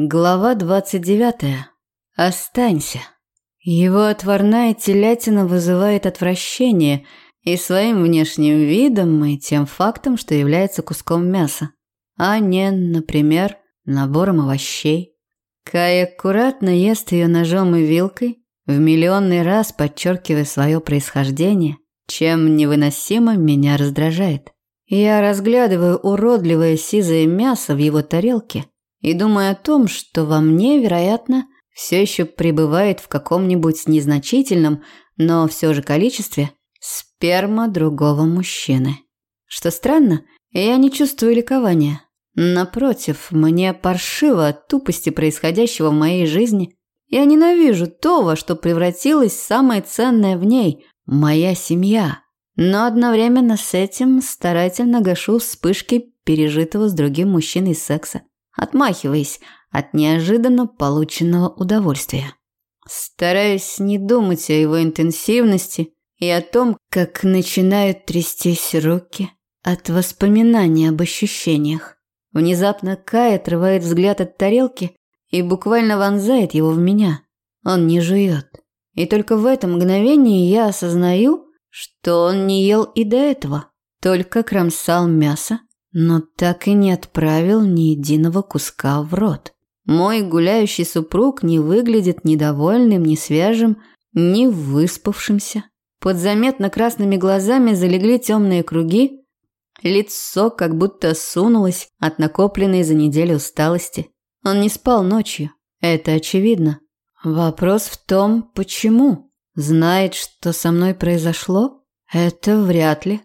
Глава 29. Останься. Его отварная телятина вызывает отвращение и своим внешним видом, и тем фактом, что является куском мяса, а не, например, набором овощей. Кай аккуратно ест ее ножом и вилкой, в миллионный раз подчеркивая свое происхождение, чем невыносимо меня раздражает. Я разглядываю уродливое сизое мясо в его тарелке – и думаю о том, что во мне, вероятно, все еще пребывает в каком-нибудь незначительном, но все же количестве сперма другого мужчины. Что странно, я не чувствую ликования. Напротив, мне паршиво от тупости происходящего в моей жизни. Я ненавижу то, во что превратилось самое ценное в ней – моя семья. Но одновременно с этим старательно гашу вспышки пережитого с другим мужчиной секса отмахиваясь от неожиданно полученного удовольствия. Стараюсь не думать о его интенсивности и о том, как начинают трястись руки от воспоминаний об ощущениях. Внезапно Кай отрывает взгляд от тарелки и буквально вонзает его в меня. Он не жует. И только в этом мгновении я осознаю, что он не ел и до этого, только кромсал мясо но так и не отправил ни единого куска в рот. Мой гуляющий супруг не выглядит ни довольным, ни свежим, ни выспавшимся. Под заметно красными глазами залегли темные круги, лицо как будто сунулось от накопленной за неделю усталости. Он не спал ночью, это очевидно. Вопрос в том, почему. Знает, что со мной произошло? Это вряд ли.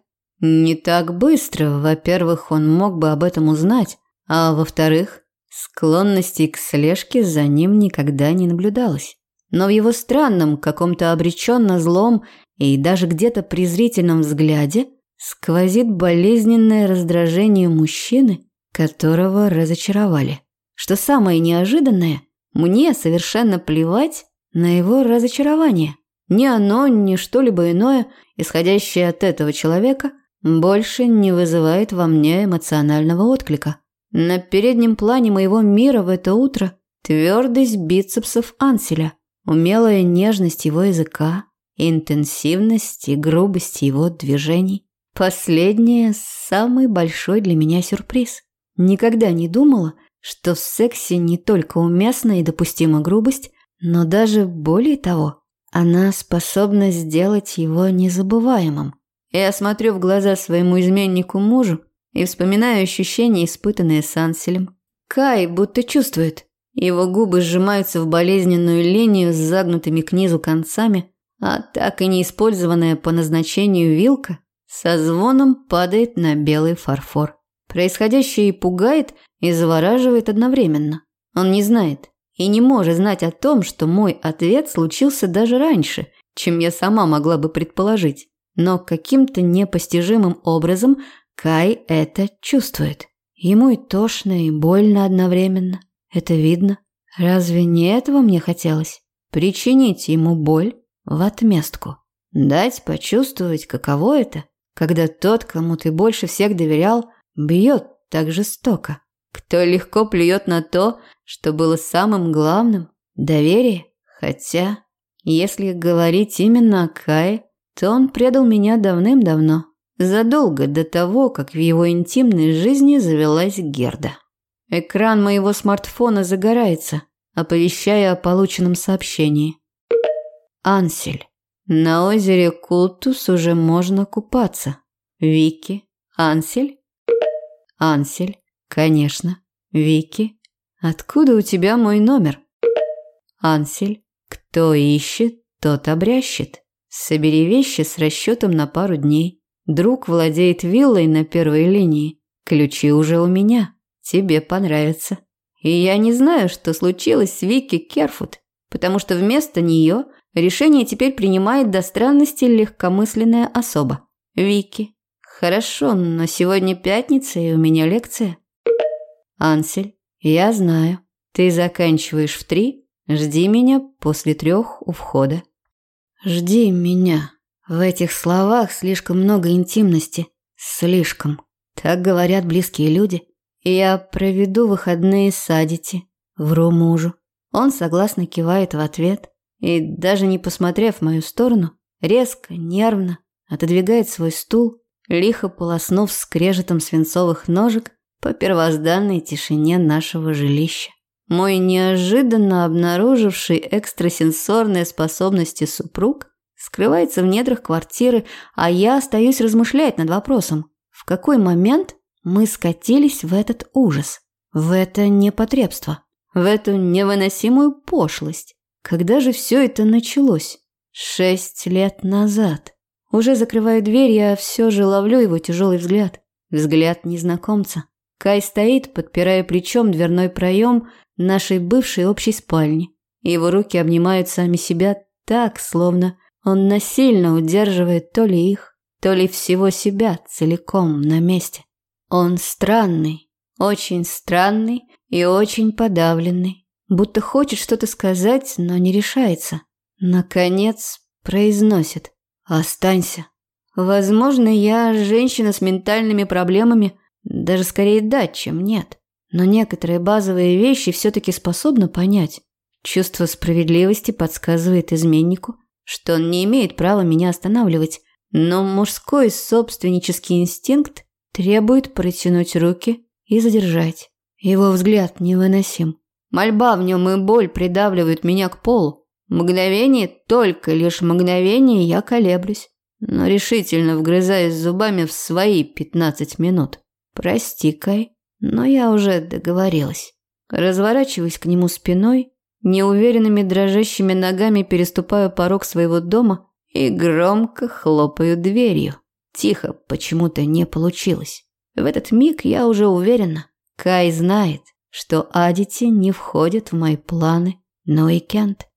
Не так быстро, во-первых, он мог бы об этом узнать, а во-вторых, склонности к слежке за ним никогда не наблюдалось. Но в его странном, каком-то обреченно злом и даже где-то презрительном взгляде сквозит болезненное раздражение мужчины, которого разочаровали. Что самое неожиданное, мне совершенно плевать на его разочарование. Ни оно, ни что-либо иное, исходящее от этого человека – больше не вызывает во мне эмоционального отклика. На переднем плане моего мира в это утро твердость бицепсов Анселя, умелая нежность его языка, интенсивность и грубость его движений. Последнее – самый большой для меня сюрприз. Никогда не думала, что в сексе не только уместна и допустима грубость, но даже более того, она способна сделать его незабываемым. Я смотрю в глаза своему изменнику мужу и вспоминаю ощущения, испытанные с Анселем. Кай будто чувствует. Его губы сжимаются в болезненную линию с загнутыми к низу концами, а так и неиспользованная по назначению вилка со звоном падает на белый фарфор. Происходящее и пугает, и завораживает одновременно. Он не знает и не может знать о том, что мой ответ случился даже раньше, чем я сама могла бы предположить. Но каким-то непостижимым образом Кай это чувствует. Ему и тошно, и больно одновременно. Это видно. Разве не этого мне хотелось? Причинить ему боль в отместку. Дать почувствовать, каково это, когда тот, кому ты больше всех доверял, бьет так жестоко. Кто легко плюет на то, что было самым главным – доверие. Хотя, если говорить именно о Кае, то он предал меня давным-давно, задолго до того, как в его интимной жизни завелась Герда. Экран моего смартфона загорается, оповещая о полученном сообщении. Ансель. На озере Култус уже можно купаться. Вики. Ансель? Ансель. Конечно. Вики. Откуда у тебя мой номер? Ансель. Кто ищет, тот обрящет. Собери вещи с расчетом на пару дней. Друг владеет виллой на первой линии. Ключи уже у меня. Тебе понравится. И я не знаю, что случилось с Вики Керфуд, потому что вместо нее решение теперь принимает до странности легкомысленная особа. Вики. Хорошо, но сегодня пятница, и у меня лекция. Ансель, я знаю. Ты заканчиваешь в три. Жди меня после трех у входа. «Жди меня». В этих словах слишком много интимности. Слишком. Так говорят близкие люди. Я проведу выходные с Адити. Вру мужу. Он согласно кивает в ответ и, даже не посмотрев в мою сторону, резко, нервно отодвигает свой стул, лихо полоснув скрежетом свинцовых ножек по первозданной тишине нашего жилища. Мой неожиданно обнаруживший экстрасенсорные способности супруг скрывается в недрах квартиры, а я остаюсь размышлять над вопросом, в какой момент мы скатились в этот ужас, в это непотребство, в эту невыносимую пошлость. Когда же все это началось? Шесть лет назад. Уже закрываю дверь, я все же ловлю его тяжелый взгляд. Взгляд незнакомца. Кай стоит, подпирая плечом дверной проем нашей бывшей общей спальни. Его руки обнимают сами себя так, словно он насильно удерживает то ли их, то ли всего себя целиком на месте. Он странный, очень странный и очень подавленный, будто хочет что-то сказать, но не решается. Наконец произносит «Останься». Возможно, я женщина с ментальными проблемами, даже скорее да, чем нет. Но некоторые базовые вещи все-таки способна понять. Чувство справедливости подсказывает изменнику, что он не имеет права меня останавливать, но мужской собственнический инстинкт требует протянуть руки и задержать. Его взгляд невыносим. Мольба в нем и боль придавливают меня к полу. Мгновение, только лишь мгновение я колеблюсь, но решительно вгрызаюсь зубами в свои пятнадцать минут. Прости, Кай, но я уже договорилась. Разворачиваюсь к нему спиной Неуверенными дрожащими ногами переступаю порог своего дома и громко хлопаю дверью. Тихо почему-то не получилось. В этот миг я уже уверена. Кай знает, что Адити не входит в мои планы, но и Кент.